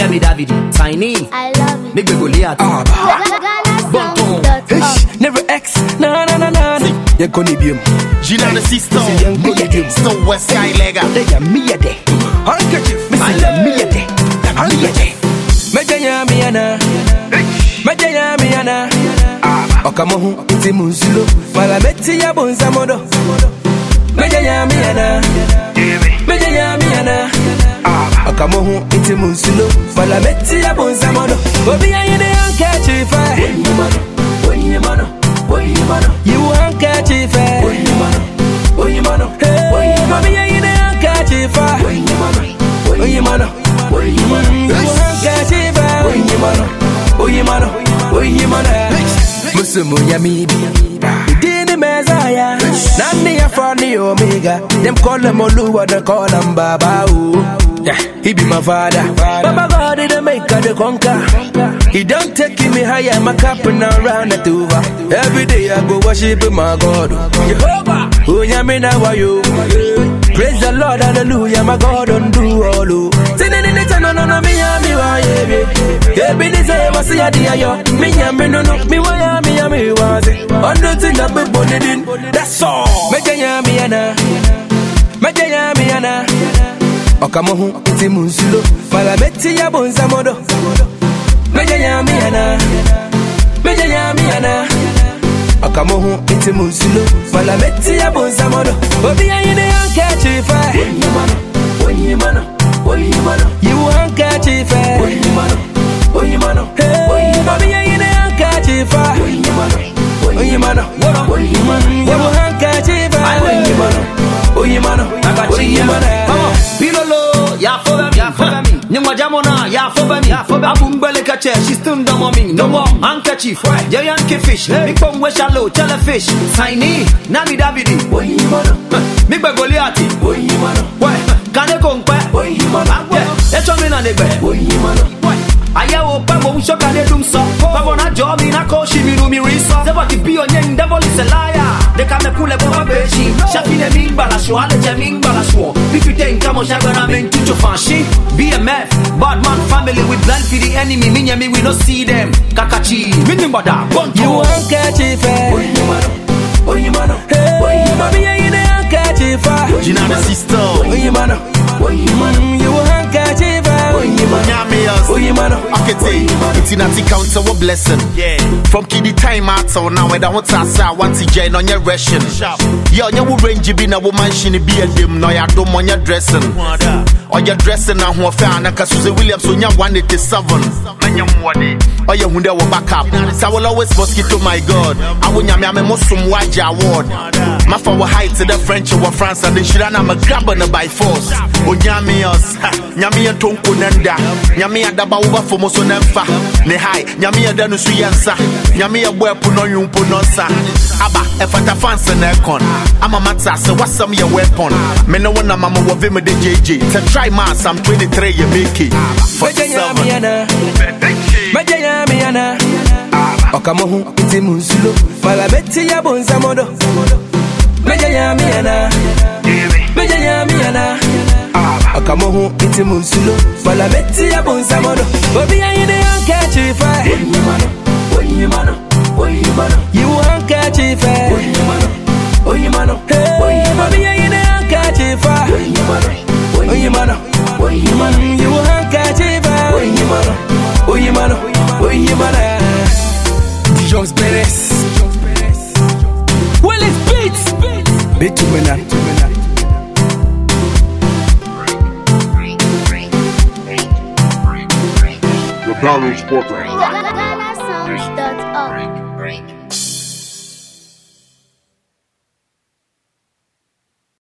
Yami Davidi, Tiny, I love it. Big Big Goliath. Bonton. GhanaSongs.org. Ah, never X, na na na na. Yɛ kɔ ne biom. Gina the sister. Missy Young Boogie Doom. Still West Side Lega. Ɔdɛ yɛ mi yɛ dɛ. Handkerchief. Missy yɛ mi yɛ dɛ. Hand yɛ dɛ. Mɛjɛ nya mi yɛ na. Mɛjɛ nya mi yɛ na. Ɔka mo ho Ɔka mo ho nti mu nsulo. Wala mɛti yɛ bo nsamodo. Obi ayi ne handkerchief. You handkerchief. Hey, Obi ayi ne handkerchief. Oyimano, oyimano, handkerchief. Oyimano, oyimano. Musumu yamibi. Dini Messiah, Nani ya funny Omega. Them call him Oluwa, they call him Baba. oh. Yeah, he be my father. Baba God, he the maker, the conquer. He don't take me higher, my cup and around it over. Every day I go worship my God. Jehovah, oh yeah, me now why you? Praise the Lord, hallelujah, my God don't do all. oh. Singing in the channel, no, no, me, yeah, me, why, yeah, yeah. Yeah, be the same, I see a dear, yo. Me, yeah, me, no, no, me, why, yeah, me, yeah, me, was it. On the thing that be born in, that's all. Me, yeah, me, yeah, na. Ọ̀kàmọ́ hun ti mú nsulo. Màlà mẹ́tí yá bò ń sámọ́dọ̀. Méjì yá mi. Méjì yá mi yànà. Ọ̀kàmọ́ hun ti mú nsulo. Màlà mẹ́tí yá bò ń sámọ́dọ̀. Òbí ayé ni handkerchief fẹ́. Yíwú handkerchief fẹ́. Òbí ayé ni handkerchief fẹ́. Oyinmọ́nà. Yíwú handkerchief fẹ́. Oyinmọ́nà. Oyinmọ́nà. Pilolo, ya foba mi, ya foba mi. Nyuma jamona, ya foba mi, ya foba. Abu mbele kache, she still no more me. No more handkerchief, giant fish. Big bone we shallow, jellyfish. Tiny, Nami Davidi. Big bag Goliath. Why? Kane kongpe. Agbe, echo mi na negbe. Ayewo pe mo n shoka de dum so. Babo na jo mi na ko shi mi ru mi ri so. Zebo ti bi onye devil is a liar. Ka me kule bo ba beji. Shafi ne mi ngba la sho, ale je mi ngba la sho. If you think kamo shaga na men tucho fanshi. BMF, bad man family we blend for the enemy. Me me we no see them. Kakachi, mi nimba da. You Bonto. handkerchief fẹ́. Hey, Òbí ayé ni handkerchief fẹ́. Gina the sister. Oyinmọ́nà. Akete, it's in a count our blessing. Yeah. From kiddie time out till now, when I want to say I want to join on your ration. Yeah, on your range, be na woman, she be a dim, no, ya don't want your dressing. Or your dressing, now, who found a Susie Williams, on your 187. Or your Hunda will back up. So I will always mosquito, my God. I will yam yam Muslim Waja award. My for height to the French or France, and then ran, I'm a grabber by force. Oh, Nyamias, Nyamia Tonko Nanda, Nyamia Daba over for Moso Nemfa, Ne Hai, Nyamia Danusu Yansa, Nyamia Weapon on Yumpo Nonsa, Abba, Efata Fans and. I'm a matza, so what's some your weapon? Me no one, I'm a Wavim de JJ. To try mass, I'm 23, you make it. Mi 47. mejenya miyana ọkamohu iti munsulo, balabeti ya bụ nzamodo mejenya miyana mejenya miyana ọkamohu iti munsulo, balabeti ya bụ nzamodo obi anyị dị handkerchief eh. yiwu handkerchief obi anyị dị handkerchief eh. oyimano yiwu handkerchief eh. Oyinmọ́nà. Jones Perez. Willis Beats. Bitumena. The Barrel Spotter. GhanaSongs.org.